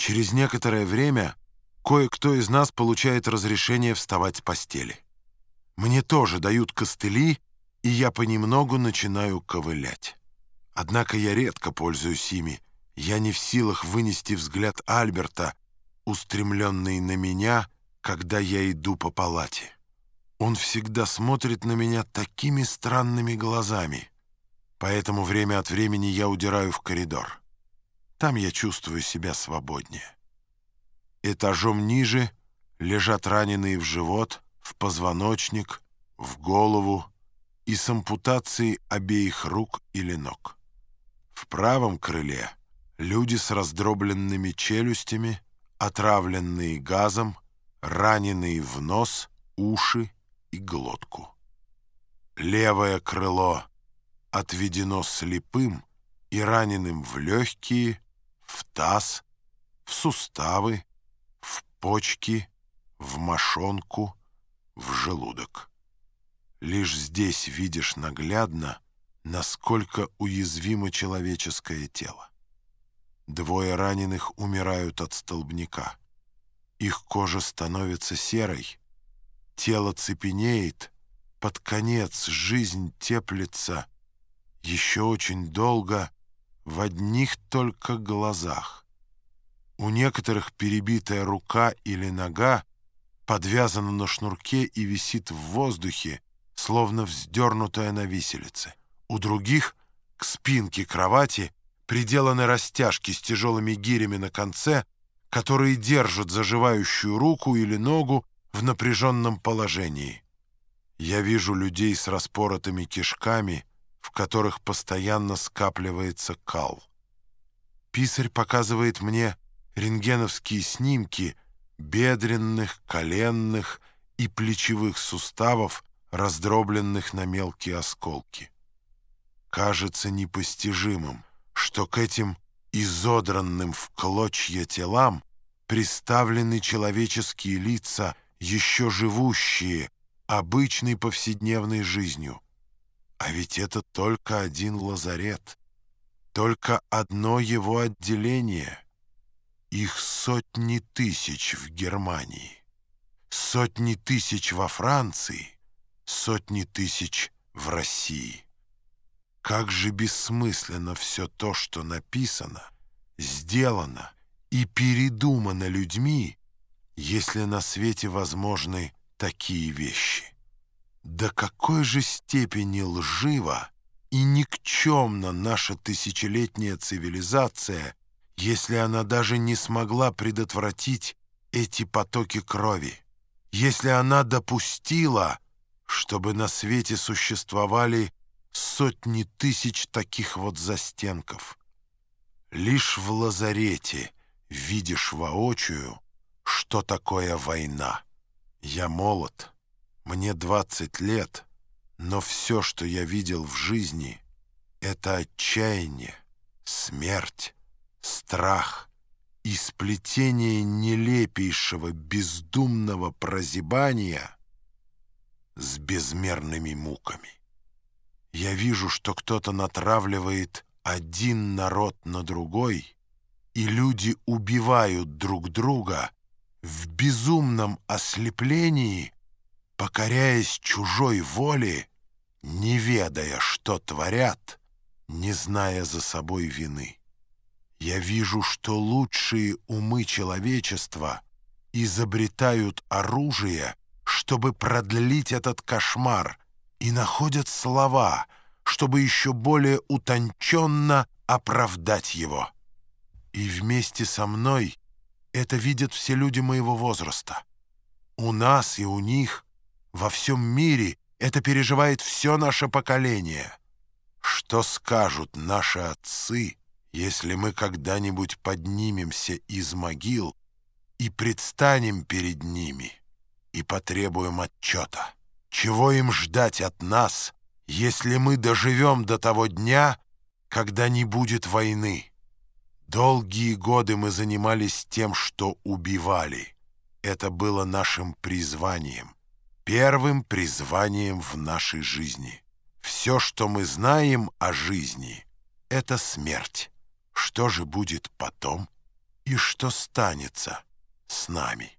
Через некоторое время кое-кто из нас получает разрешение вставать с постели. Мне тоже дают костыли, и я понемногу начинаю ковылять. Однако я редко пользуюсь ими. Я не в силах вынести взгляд Альберта, устремленный на меня, когда я иду по палате. Он всегда смотрит на меня такими странными глазами. Поэтому время от времени я удираю в коридор. Там я чувствую себя свободнее. Этажом ниже лежат раненые в живот, в позвоночник, в голову и с ампутацией обеих рук или ног. В правом крыле люди с раздробленными челюстями, отравленные газом, раненые в нос, уши и глотку. Левое крыло отведено слепым и раненым в легкие, в таз, в суставы, в почки, в мошонку, в желудок. Лишь здесь видишь наглядно, насколько уязвимо человеческое тело. Двое раненых умирают от столбняка. Их кожа становится серой, тело цепенеет, под конец жизнь теплится еще очень долго в одних только глазах. У некоторых перебитая рука или нога подвязана на шнурке и висит в воздухе, словно вздернутая на виселице. У других к спинке кровати приделаны растяжки с тяжелыми гирями на конце, которые держат заживающую руку или ногу в напряженном положении. Я вижу людей с распоротыми кишками, в которых постоянно скапливается кал. Писарь показывает мне рентгеновские снимки бедренных, коленных и плечевых суставов, раздробленных на мелкие осколки. Кажется непостижимым, что к этим изодранным в клочья телам приставлены человеческие лица, еще живущие обычной повседневной жизнью. А ведь это только один лазарет, только одно его отделение. Их сотни тысяч в Германии, сотни тысяч во Франции, сотни тысяч в России. Как же бессмысленно все то, что написано, сделано и передумано людьми, если на свете возможны такие вещи. До какой же степени лжива и никчемна наша тысячелетняя цивилизация, если она даже не смогла предотвратить эти потоки крови, если она допустила, чтобы на свете существовали сотни тысяч таких вот застенков. Лишь в лазарете видишь воочию, что такое война. Я молод. Мне 20 лет, но все, что я видел в жизни, это отчаяние, смерть, страх и сплетение нелепейшего бездумного прозябания с безмерными муками. Я вижу, что кто-то натравливает один народ на другой, и люди убивают друг друга в безумном ослеплении, покоряясь чужой воле, не ведая, что творят, не зная за собой вины. Я вижу, что лучшие умы человечества изобретают оружие, чтобы продлить этот кошмар, и находят слова, чтобы еще более утонченно оправдать его. И вместе со мной это видят все люди моего возраста. У нас и у них – во всем мире это переживает все наше поколение. Что скажут наши отцы, если мы когда-нибудь поднимемся из могил и предстанем перед ними и потребуем отчета? Чего им ждать от нас, если мы доживем до того дня, когда не будет войны? Долгие годы мы занимались тем, что убивали. Это было нашим призванием первым призванием в нашей жизни. Все, что мы знаем о жизни, — это смерть. Что же будет потом? и что станется с нами.